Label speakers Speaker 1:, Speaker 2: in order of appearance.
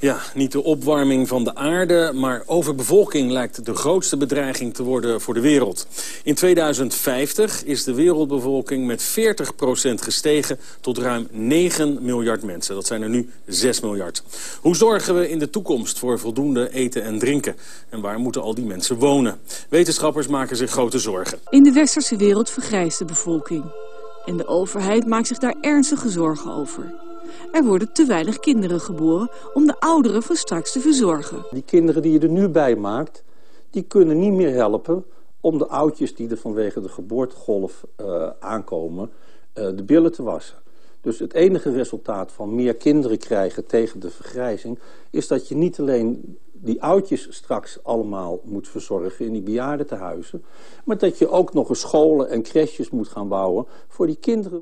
Speaker 1: Ja, niet de opwarming van de aarde, maar overbevolking lijkt de grootste bedreiging te worden voor de wereld. In 2050 is de wereldbevolking met 40% gestegen tot ruim 9 miljard mensen. Dat zijn er nu 6 miljard. Hoe zorgen we in de toekomst voor voldoende eten en drinken? En waar moeten al die mensen wonen? Wetenschappers maken zich grote zorgen.
Speaker 2: In de westerse wereld vergrijst de bevolking. En de overheid maakt zich daar ernstige zorgen over. Er worden te weinig kinderen geboren om de ouderen van straks te verzorgen.
Speaker 3: Die kinderen die je er nu bij maakt, die kunnen niet meer helpen om de oudjes die er vanwege de geboortegolf uh, aankomen, uh, de billen te wassen. Dus het enige resultaat van meer kinderen krijgen tegen de vergrijzing... is dat je niet alleen die oudjes straks allemaal moet verzorgen in die bejaardentehuizen... maar dat je ook nog eens scholen en crèches moet gaan bouwen voor die kinderen.